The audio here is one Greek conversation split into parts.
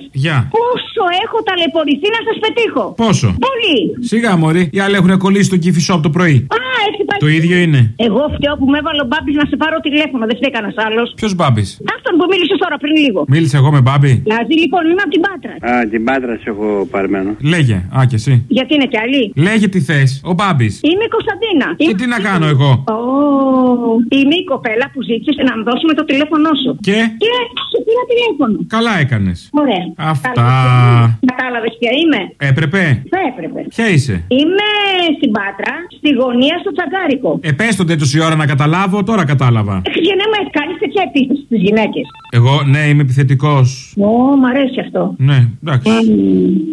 σα. Γεια. Πόσο έχω ταλαιπωρηθεί να σας πετύχω. Πόσο; Πολύ. Σιγά, Μωρή. Οι άλλοι έχουν κολλήσει τον κυφισό από το πρωί. Α, έτσι πάει. Το ίδιο είναι. Εγώ φταίω που με έβαλε ο Μπάμπης να σε πάρω τηλέφωνο. Δεν φταίει κανένας άλλος. Ποιος μπάμπης; Αυτόν που μίλησες τώρα πριν λίγο. Μίλησε εγώ με μπάμπη. Δηλαδή λοιπόν είμαι από την Πάτρα. Α, την πάντρα σε έχω παρμένο. Λέγε. Α, και εσύ. Γιατί είναι κι άλλοι; Λέγε τι θες. Ο μπάμπης. Είμαι η Κωνσταντίνα. Και Είμαι- τι να κάνω εγώ; Ω, Είμαι η κοπέλα που ζήτησε να μου δώσουμε το τηλέφωνό σου. Και; Και σου πήρα τηλέφωνο. Καλά έκανες. Ωραία. Αυτά. Κατάλαβε ποια είμαι. Έπρεπε; Θα έπρεπε. Ποια είσαι; Είμαι στην Πάτρα, στη γωνία στο Τσαγκάρικο. Ε, πες το τόση ώρα να καταλάβω, τώρα κατάλαβα. Για να με κάνεις τέτοια επίθεση στις γυναίκες. Εγώ, ναι, είμαι επιθετικός. Ω, μ' αρέσει αυτό. Ναι, εντάξει.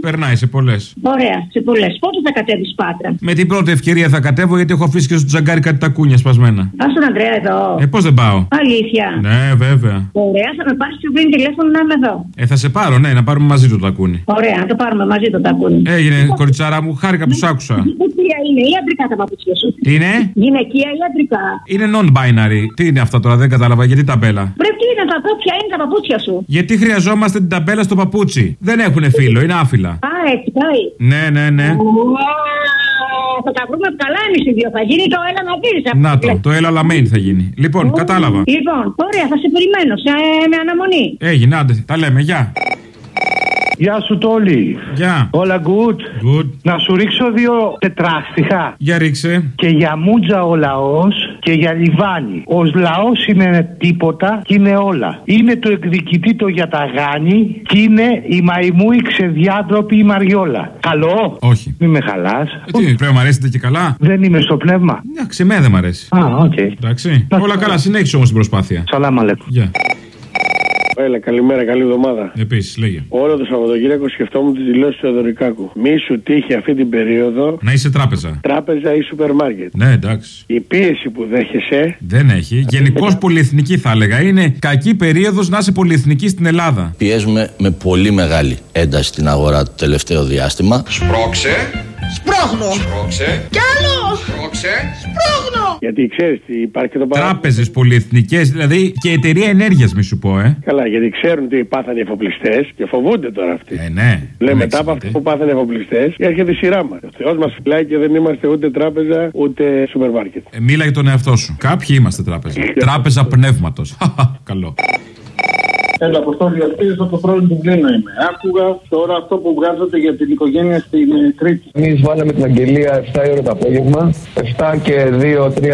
Περνάει σε πολλές. Ωραία, σε πολλές. Πότε θα κατέβεις Πάτρα; Με την πρώτη ευκαιρία θα κατέβω γιατί έχω αφήσει και στο τζαγκάρι κάτι τακούνια σπασμένα. Α τον Αντρέα εδώ. Ε, πώς δεν πάω; Αλήθεια. Ναι, βέβαια. Ωραία, θα με πάρεις πιο πριν τηλέφωνο να είμαι εδώ. Ε, θα σε πάρω, ναι, να πάρουμε μαζί το τακούνι. Ωραία, να το πάρουμε μαζί το τακούνι. Έγινε, κοριτσάρα μου, χάρηκα που σ' άκουσα. Γυναικεία είναι ή αντρικά τα παπούτσια σου. Τι είναι; Γυναικεία ή αντρικά. Είναι non-binary. Τι είναι αυτά τώρα, δεν κατάλαβα γιατί ταμπέλα; Πρέπει να τα δω ποια είναι τα παπούτσια σου. Γιατί χρειαζόμαστε την ταμπέλα στο παπούτσι; Δεν έχουν φίλο, είναι άφυλα. Α, έτσι πάει. Ναι, ναι, ναι. Ω, Θα τα βρούμε καλά εμείς οι δύο. Θα γίνει το έλα να δεις. Να το, το έλα λαμέν θα γίνει. Λοιπόν, κατάλαβα. Λοιπόν, ωραία, θα σε περιμένω σε, με αναμονή. Έγινε, άντε, τα λέμε, γεια. Γεια σου Τόλι. Γεια. Όλα good; Good. Να σου ρίξω δύο τετράστιχα. Για ρίξε. Και για μούτζα ο λαός και για λιβάνι. Ο λαός είναι τίποτα και είναι όλα. Είναι το εκδικητή το για τα γάνη και είναι η μαϊμού η ξεδιάντροπη η Μαριόλα. Καλό; Όχι. Μη με χαλάς. Ε, τι, πρέπει να μ' αρέσετε και καλά; Δεν είμαι στο πνεύμα. Εντάξει, εμένα δεν μ' αρέσει. Α, οκ. Εντάξει. Όλα καλά, συνέχισε όμως την προσπάθεια. Σαλάμ αλέκουμ. Γεια. Έλα, καλημέρα, καλή εβδομάδα. Επίσης, λέγε. Όλο το Σαββατοκύριακο σκεφτόμουν τη δήλωση του Θεοδωρικάκου. Μη σου τύχει αυτή την περίοδο Να είσαι τράπεζα. τράπεζα ή σούπερ μάρκετ. Ναι, εντάξει. Η πίεση που δέχεσαι Δεν έχει. Γενικώς πολυεθνική θα έλεγα. Είναι κακή περίοδος να είσαι πολυεθνική στην Ελλάδα. Πιέζουμε με πολύ μεγάλη ένταση στην αγορά το τελευταίο διάστημα. Σπρώξε. Σπρώχνω. Σπρώξε. Κι άλλο. Σπρώξε. Σπρώχνω. Γιατί ξέρεις τι υπάρχει και το παράδειγμα. Τράπεζες πολυεθνικές, δηλαδή και εταιρεία ενέργειας, μη σου πω, ε. Καλά, γιατί ξέρουν ότι πάθανε οι εφοπλιστές και φοβούνται τώρα αυτοί. Ε, ναι. Λέει Δεν μετά από έξυπνοι. αυτό που πάθανε οι εφοπλιστές, έρχεται η σειρά μας. Ο Θεός μας φυλάει και δεν είμαστε ούτε τράπεζα ούτε σούπερ μάρκετ. Ε, μίλα για τον εαυτό σου. Κάποιοι είμαστε τράπεζα. Τράπεζα πνεύματος. Καλό. Έλα, Αποστόλη, αυτή στο το πρόβλημα του Βλήνου είμαι. Άκουγα τώρα αυτό που βγάζατε για την οικογένεια στην ε, Κρήτη. Εμείς βάλαμε την αγγελία 7 η ώρα το απόγευμα. 7 και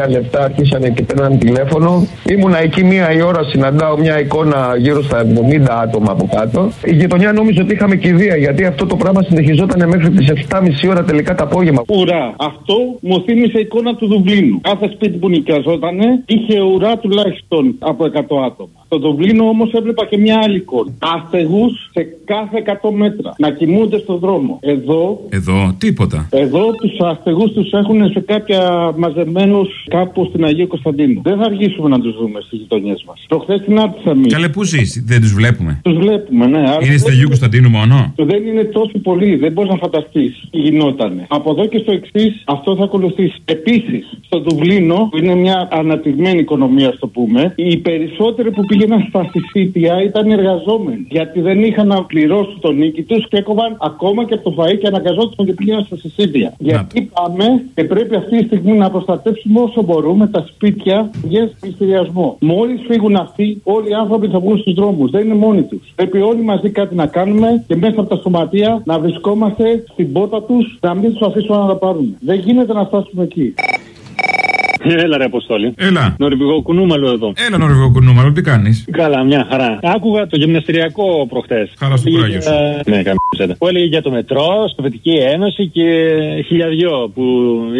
2-3 λεπτά αρχίσανε και παίρναν τηλέφωνο. Ήμουνα εκεί μία η ώρα, συναντάω μια εικόνα γύρω στα 70 άτομα από κάτω. Η γειτονιά νόμιζε ότι είχαμε κηδεία γιατί αυτό το πράγμα συνεχιζόταν μέχρι τις 7.30 ώρα τελικά το απόγευμα. Ουρά. Αυτό μου θύμισε εικόνα του Δουβλίνου. Κάθε σπίτι που νοικιαζόταν είχε ουρά τουλάχιστον από 100 άτομα. Στο Δουβλίνο όμως έβλεπα και μια άλλη εικόνα. Αστεγού σε κάθε 100 μέτρα να κοιμούνται στον δρόμο. Εδώ Εδώ, τίποτα. Εδώ τους αστεγού τους έχουν σε κάποια μαζεμένους κάπου στην Αγία Κωνσταντίνου. Δεν θα αργήσουμε να τους δούμε στις γειτονιές μας. Προχθέ την άπτυσα μία. Καλέ, πού ζεις, δεν τους βλέπουμε. Τους βλέπουμε, ναι. αλλά Είναι στη δεν- Αγίου Κωνσταντίνου μόνο; Δεν είναι τόσο πολύ, δεν μπορείς να φανταστείς τι γινότανε. Από εδώ και στο εξής, αυτό θα ακολουθήσει. Επίσης, στο Δουβλίνο, που είναι μια αναπτυγμένη οικονομία, ας το πούμε, οι περισσότεροι που πήγαιναν στα συσίτια ήταν εργαζόμενοι. Γιατί δεν είχαν να πληρώσουν τον νίκη τους και έκοβαν ακόμα και από το φαΐ και αναγκαζόταν και πήγαιναν στα συσίτια. Γιατί πάμε και πρέπει αυτή τη στιγμή να προστατεύσουμε όσο μπορούμε τα σπίτια για πληστηριασμό. Μόλις φύγουν αυτοί, όλοι οι άνθρωποι θα βγουν στους δρόμους. Δεν είναι μόνοι τους. Πρέπει όλοι μαζί κάτι να κάνουμε και μέσα από τα σωματεία να βρισκόμαστε στην πότα τους, να μην τους αφήσουμε να τα πάρουν. Δεν γίνεται να φτάσουμε εκεί. Έλα ρε Αποστόλη. Έλα. Νορβηγό κουνούμαλο εδώ. Έλα, Νορβηγό κουνούμαλο, τι κάνεις; Καλά, μια χαρά. Άκουγα το γυμναστηριακό προχτές. Χαρά στο κουράγιο σου. Ναι, καμία Που έλεγε για το μετρό, Σοβιετική Ένωση και χιλιαδιό που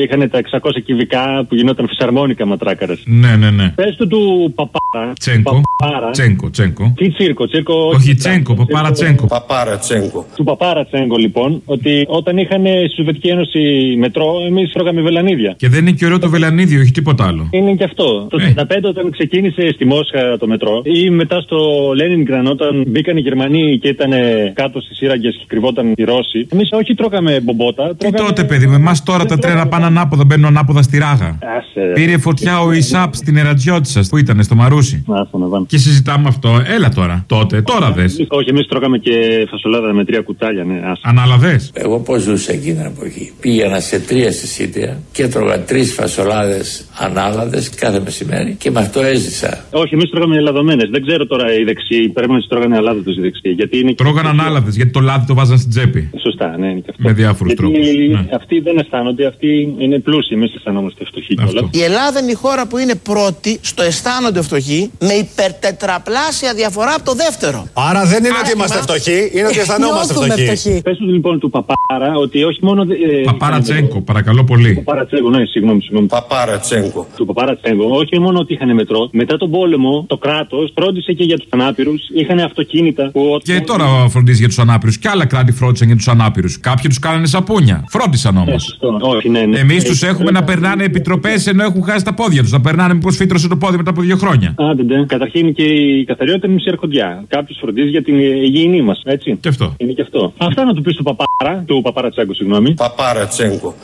είχαν τα 600 κυβικά που γινόταν φυσαρμόνικα ματράκαρες. Ναι, ναι, ναι. Πες του του παπάρα. Τσέγκο. Παπάρα. Τσέγκο, τσέγκο. Τι τσίρκο, τσίρκο. Όχι, Τσέγκο, παπάρα Τσέγκο. Παπάρα Τσέγκο. Του παπάρα Τσέγκο λοιπόν, ότι όταν είχαν στη Σοβιετική Ένωση μετρό, εμείς τρώγαμε βελανίδια. Και δεν είναι και ωραίο το βελανίδι, όχι τίποτα άλλο. Είναι και αυτό. Το Ε. 1935 όταν ξεκίνησε στη Μόσχα το μετρό ή μετά στο Λένινγκραν όταν μπήκαν οι Γερμανοί και ήταν κάτω στι σύραγγες και κρυβόταν οι Ρώσοι. Εμείς όχι τρώγαμε μπομπότα. Τι τρώγαμε... τότε, παιδί, με εμάς τώρα τα τρένα πάνε ανάποδα, μπαίνουν ανάποδα στη ράγα. Άσε. Πήρε φωτιά ο Ισάπ στην ερατζιώτη σας που ήταν στο Μαρούσι. Άστα να βάλω. Και συζητάμε αυτό. Έλα τώρα. Τότε, τώρα δες. Όχι, εμείς τρώγαμε και φασολάδα με τρία κουτάλια, ναι. Άσε. Ανάλαβες. Εγώ πώς ζούσα εκείνη την εποχή. Πήγαινα σε τρία συσίτια και έτρωγα τρεις φασολάδες ανάλαδες κάθε μεσημέρι και με αυτό έζησα. Όχι, εμείς τρώγαμε ελαδομένε. Δεν ξέρω τώρα οι δεξιοί. Πρέπει να τις τρώγανε αλάδε οι δεξιοί. Γιατί είναι. Τρώγαν ανάλαβε γιατί το λάδι το βάζαν στην τσέπη. Σωστά, ναι, είναι και αυτό. Με διάφορους Γιατί τρόπους, ναι. Αυτοί δεν αισθάνονται, αυτοί είναι πλούσιοι. Εμεί αισθανόμαστε φτωχοί κιόλας. Η Ελλάδα είναι η χώρα που είναι πρώτη στο αισθάνονται φτωχοί με υπερτετραπλάσια διαφορά από το δεύτερο. Άρα δεν είναι ότι Άσχημα. είμαστε φτωχοί, είναι ότι αισθανόμαστε φτωχοί. Πε του λοιπόν του Παπάρα ότι όχι μόνο. Ε, Παπάρα Τσέγκο, παρακαλώ πολύ. Παπάρα Τσέγκο, ναι, συγγνώμη, συγγνώμη. Παπάρα Τσέγκο. Του Παπάρα Τσέγκο, όχι μόνο ότι είχαν μετρό. Μετά τον πόλεμο, το κράτος φρόντισε και για τους ανάπηρους. Είχαν αυτοκίνητα που. Και τώρα φροντίζει για τους ανάπηρους. Και άλλα κράτη φρόντισαν για τους ανάπηρους. Κάποιοι τους κάνανε σαπούνια. Φρόντισαν όμως. Όχι, ναι, ναι. Εμείς τους έχουμε να περνάνε επιτροπές ενώ έχουν χάσει τα πόδια τους. Να περνάνε μήπως φύτρωσε το πόδι μετά από δύο χρόνια. Άντε, ναι. Καταρχήν και η καθαριότητα είναι μισή αρχοντιά. Κάποιος φροντίζει για την υγιεινή μας, έτσι. Και αυτό. Είναι και αυτό. Αυτά να του πεις του Παπάρα, του Παπάρα Τσέγκο, συγγνώμη. Παπάρα Τσέγκο.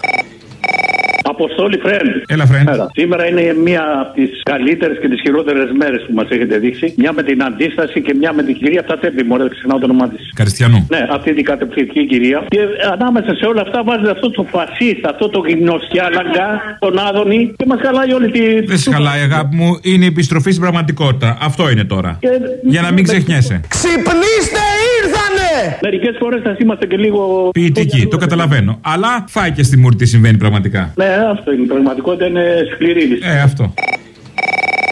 Αποστόλη Φρέν. Έλα, Φρέν. Σήμερα είναι μία από τις καλύτερες και τις χειρότερες μέρες που μας έχετε δείξει. Μια με την αντίσταση και μια με την κυρία Τατέπη, μωρέ, δεν ξεχνάω το όνομά της. Καριστιανού. Ναι, αυτή την κατευθυντική κυρία. Και ανάμεσα σε όλα αυτά βάζει αυτό το φασίστα, αυτό το γυμνοσκιάλαγκα, τον Άδωνη και μας χαλάει όλη τη. Δεν σε χαλάει, αγάπη μου. Είναι η επιστροφή στην πραγματικότητα. Αυτό είναι τώρα. Και- Για να μην ξεχνιέσαι. Ξυπνήστε, ήρθανε! Μερικές φορές θα είμαστε και λίγο. Ποιητική, το καταλαβαίνω. Αλλά φάει και στη μούρη τι συμβαίνει πραγματικά. Ναι, αυτό είναι. Η πραγματικότητα είναι σκληρή. Ε, αυτό.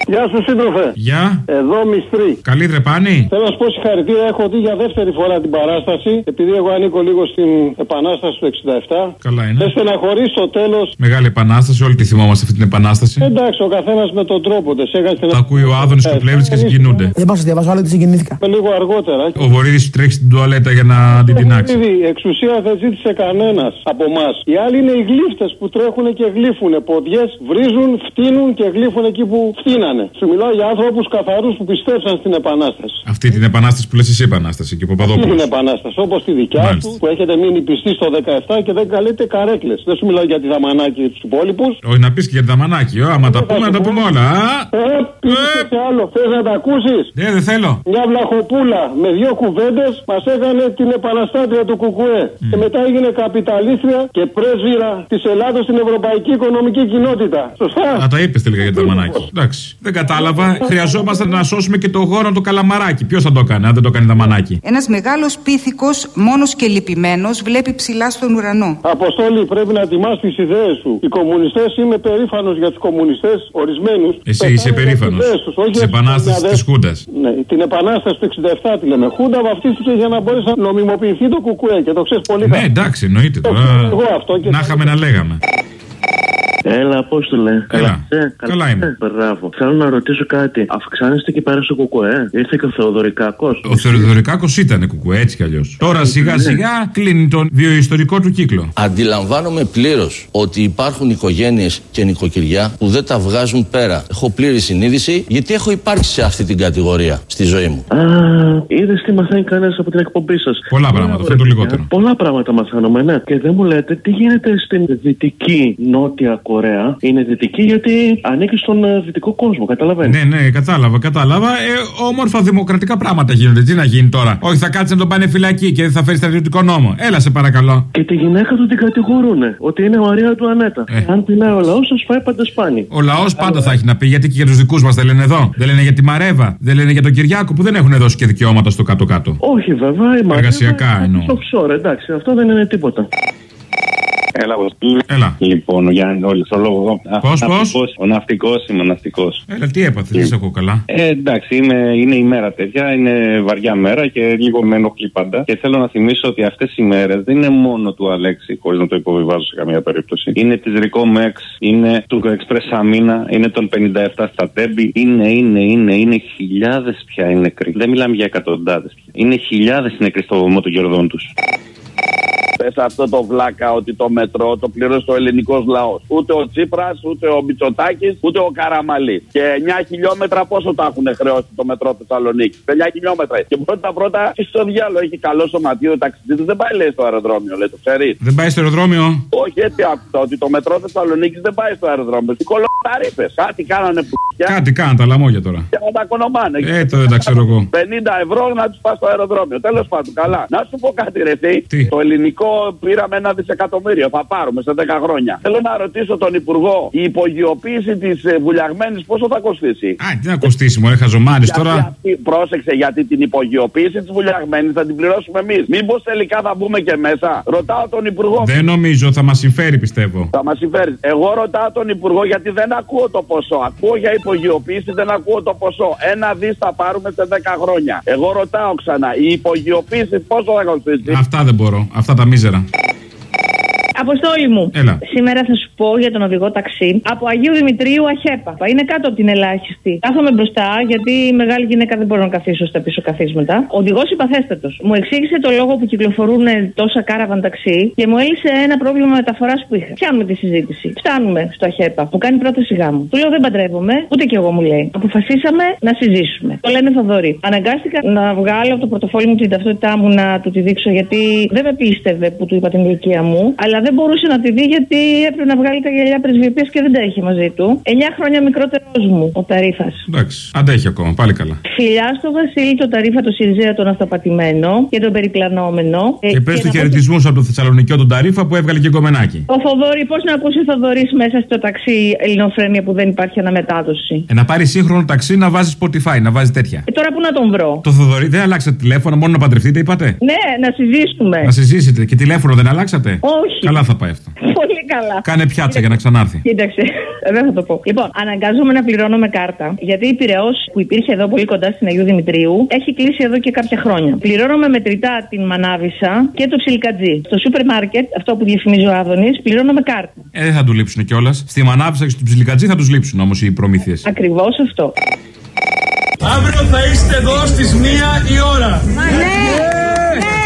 Γεια σου, σύντροφε. Γεια. Εδώ μυστρή. Καλή δρεπάνη. Θέλω να σου πω συγχαρητήρια. Έχω δει για δεύτερη φορά την παράσταση. Επειδή εγώ ανήκω λίγο στην επανάσταση του 67. Καλά είναι. Δεν στεναχωρεί στο τέλος. Μεγάλη επανάσταση, όλοι τη θυμόμαστε αυτή την επανάσταση. Εντάξει, ο καθένας με τον τρόπο του. Έκανε Τα ακούει ο Άδωνης και ο Πλεύρη και συγκινούνται. Δεν πάω να διαβάσω άλλο γιατί συγκινήθηκα. Με λίγο αργότερα. Ο Βορύδης τρέχει στην τουαλέτα για να την τεινάξει. Ήδη εξουσία δεν ζήτησε κανένας από εμάς. Οι άλλοι είναι οι γλύφτες που τρέχουν και γλύφουν. Ποδιές βρίζουν, φτύνουν και γλύφουν εκεί που φτύνανε. Σου μιλάω για άνθρωπους καθαρούς που πιστέψαν στην Επανάσταση. Αυτή την επανάσταση που λες εσύ επανάσταση και ο Αυτή Παπαδόπουλος. την Επανάσταση. Όπως τη δικιά Μάλιστα. του που έχετε μείνει πιστοί στο 17 και δεν καλείτε καρέκλες. Δεν σου μιλάω για τη Δαμανάκη και τους υπόλοιπους. Όχι να πεις και για τα μανάκι. Ω, άμα τα πούμε, να τα πούμε όλα. Α, Ε, πήγε σε άλλο. Θες να τα ακούσεις; Ναι, δεν θέλω. Μια βλαχοπούλα με δύο κουβέντες μας έκανε την επαναστάτρια του Κουκουέ. Και μετά έγινε καπιταλίστρια και πρέσβυρα της Ελλάδα στην Ευρωπαϊκή Οικονομική Κοινότητα. Σωστά; Α, τα είπες τελικά για τα μανάκι. Εντάξει. Δεν κατάλαβα. Χρειαζόμαστε να σώσουμε και το γόρο το καλαμαράκι. Ποιος θα το κάνει, αν δεν το κάνει τα μανάκι; Ένας μεγάλος πίθηκος, μόνος και λυπημένος, βλέπει ψηλά στον ουρανό. Αποστόλη, πρέπει να τιμά τις ιδέες σου. Οι κομμουνιστές, είμαι περήφανος για τους κομμουνιστές, ορισμένους. Εσύ είσαι περήφανο. Της επανάστασης της Χούντας. Ναι, την επανάσταση του 67 τη λέμε. Χούντα βαφτίστηκε για να μπορέσει να νομιμοποιηθεί το κουκουέ και το ξέρεις πολύ Ναι, καλά. εντάξει, εννοείται τώρα. Εγώ αυτό και Να είχαμε να λέγαμε. Έλα, Απόστολε. Έλα. είσαι; Καλά είμαι. Ε, Μπράβο. Θέλω να ρωτήσω κάτι. Αυξάνεστε εκεί πέρα στο κουκουέ. Ήρθε και ο Θεοδωρικάκος. Ο Θεοδωρικάκος ήταν κουκουέ, έτσι κι αλλιώς. Τώρα σιγά σιγά κλείνει τον βιοϊστορικό του κύκλο. Αντιλαμβάνομαι πλήρως ότι υπάρχουν οικογένειες και νοικοκυριά που δεν τα βγάζουν πέρα. Έχω πλήρη συνείδηση γιατί έχω υπάρξει σε αυτή την κατηγορία στη ζωή μου. Α, είδες τι μαθαίνει κανένας από την εκπομπή σας. Πολλά πράγματα, αυτό είναι το λιγότερο. Πολλά πράγματα μαθαίνουμε, ναι. Και δεν μου λέτε τι γίνεται στην δυτική Νότια Κορέα. Είναι δυτική γιατί ανήκει στον ε, δυτικό κόσμο, καταλαβαίνεις. Ναι, ναι, κατάλαβα, κατάλαβα. Ε, όμορφα δημοκρατικά πράγματα γίνονται. Τι να γίνει τώρα; Όχι, θα κάτσεις να τον πάνε φυλακή και δεν θα φέρεις στρατιωτικό νόμο. Έλα, σε παρακαλώ. Και τη γυναίκα του την κατηγορούνε ότι είναι Μαρία του Ανέτα. Ε. Αν πεινάει ο λαός, σας φάει πάντα σπάνι. Ο λαός πάντα θα έχει να πει γιατί και για τους δικούς μας δεν λένε εδώ. Δεν λένε για τη Μαρέβα. Δεν λένε για τον Κυριάκο που δεν έχουν δώσει και δικαιώματα στο κάτω-κάτω. Όχι, βέβαια, η Μαρία. Εργασιακά εννοώ. Στο ψόρ, εντάξει, αυτό δεν είναι τίποτα. Έλα, Έλα. Λοιπόν, ο Γιάννης, όλοι στο λόγο. Α, Πώς, ναυτικός. πώς; Ο ναυτικός είμαι, ο ναυτικός. Έλα, τι έπαθε, δεν σε ακούω καλά. Ε, εντάξει, είναι, είναι η μέρα τέτοια, είναι βαριά μέρα και λίγο με ενοχλεί πάντα. Και θέλω να θυμίσω ότι αυτές οι μέρες δεν είναι μόνο του Αλέξη, χωρίς να το υποβιβάζω σε καμία περίπτωση. Είναι της Ρικό Μέξ, είναι του Εξπρέ Αμίνα, είναι των 57 στα Τέμπη. Είναι, είναι, είναι, είναι χιλιάδες πια οι νεκροί. Δεν μιλάμε για εκατοντάδες πια. Είναι χιλιάδες οι νεκροί στο βωμό των κερδών του. Πε αυτό το βλάκα ότι το μετρό το πλήρωσε ο ελληνικός λαός. Ούτε ο Τσίπρας, ούτε ο Μπιτσοτάκη, ούτε ο Καραμαλή. Και 9 χιλιόμετρα πόσο τα έχουν χρεώσει το μετρό Θεσσαλονίκη; 9 χιλιόμετρα. Και πρώτα πρώτα, τι στο διάλογο έχει καλό σωματείο ταξιδί, δεν πάει λέει στο αεροδρόμιο, λέει το ξέρει. Δεν πάει στο αεροδρόμιο; Όχι έτσι άκουσα ότι το μετρό Θεσσαλονίκη δεν πάει στο αεροδρόμιο. Τι κολοταρήφε. Κάτι κάνανε που. Κάτι κάνουν τα λαμόγια τώρα. Και να τα κονομάνε. Ε, το δεν τα ξέρω εγώ. 50 ευρώ να τους πας στο αεροδρόμιο. Τέλος πάντων, καλά. Να σου πω κάτι, ρε θή. Το ελληνικό πήραμε ένα δισεκατομμύριο. Θα πάρουμε σε 10 χρόνια. Θέλω να ρωτήσω τον Υπουργό, η υπογειοποίηση της βουλιαγμένης πόσο θα κοστίσει; Α, τι να κοστίσει, μου χαζομάρι τώρα. Αυτή, πρόσεξε, γιατί την υπογειοποίηση της βουλιαγμένης θα την πληρώσουμε εμείς. Μήπως τελικά θα μπούμε και μέσα; Ρωτάω τον Υπουργό. Δεν νομίζω, θα μας συμφέρει πιστεύω. Θα μας συμφέρει. Εγώ ρωτάω τον Υπουργό γιατί δεν ακούω το ποσό. Ακούω για υπογειοποίηση, δεν ακούω το ποσό. Ένα δις θα πάρουμε σε 10 χρόνια. Εγώ ρωτάω ξανά, η υπογειοποίηση πόσο θα κοστίσει; Αυτά δεν μπορώ. Αυτά τα μίζερα. Αποστόλη μου. Έλα. Σήμερα θα σου πω για τον οδηγό ταξί από Αγίου Δημητρίου Αχέπα. Είναι κάτω από την ελάχιστη. Κάθομαι μπροστά γιατί η μεγάλη γυναίκα δεν μπορώ να καθίσω στα πίσω καθίσματα. Ο οδηγός υπαθέστατος. Μου εξήγησε το λόγο που κυκλοφορούν τόσα κάραβαν ταξί και μου έλυσε ένα πρόβλημα μεταφοράς που είχα. Πιάνουμε τη συζήτηση. Φτάνουμε στο Αχέπα. Μου κάνει πρόταση γάμου. Του λέω δεν παντρεύομαι, ούτε κι εγώ μου λέει. Αποφασίσαμε να συζήσουμε. Το λένε Θοδωρή. Αναγκάστηκα να βγάλω από το πορτοφόλι μου την ταυτότητά μου να του τη δείξω γιατί δεν με πίστευε που του είπα την ηλικία μου, αλλά δεν μπορούσε να τη δει γιατί έπρεπε να βγάλει τα γυαλιά πρεσβειοποίηση και δεν τα έχει μαζί του. 9 χρόνια μικρότερος μου ο Ταρίφας. Εντάξει, αντέχει ακόμα, πάλι καλά. Φιλιά στο Βασίλη το Ταρίφα το Σιριζέα τον αυτοπατημένο και τον περιπλανόμενο. Και πες του χαιρετισμού από το Θεσσαλονικιό τον Ταρίφα που έβγαλε και κομμενάκι. Ο Θοδόρη, πώς να ακούσει ο Θοδωρής μέσα στο ταξί ελληνοφρένεια που δεν υπάρχει αναμετάδοση; Ε, να πάρει σύγχρονο ταξί να βάζει Spotify, να βάζει τέτοια. Ε, τώρα που να τον βρω; Το Θοδωρή δεν αλλάξατε τηλέφωνο, μόνο να παντρευτείτε, είπατε; Ναι, να συζήσουμε. Να συζήσετε και τηλέφωνο δεν αλλάξατε; Όχι. Καλά καλά θα πάει αυτό. Πολύ καλά. Κάνε πιάτσα για να ξανάρθει. Κοίταξε. Ε, δεν θα το πω. Λοιπόν, αναγκάζομαι να πληρώνω με κάρτα. Γιατί η Πυραιός που υπήρχε εδώ πολύ κοντά στην Αγίου Δημητρίου έχει κλείσει εδώ και κάποια χρόνια. Πληρώνω με μετρητά την Μανάβησα και το Ψιλικατζή. Στο σούπερ μάρκετ, αυτό που διαφημίζει ο Άδωνης, πληρώνω με κάρτα. Ε, δεν θα του λείψουν κιόλας. Στη Μανάβησα και στο Ψιλικατζή θα τους λείψουν όμως οι προμήθειες. Ακριβώς αυτό. Αύριο θα είστε εδώ στις μία η ώρα. Ναι, ναι, ναι.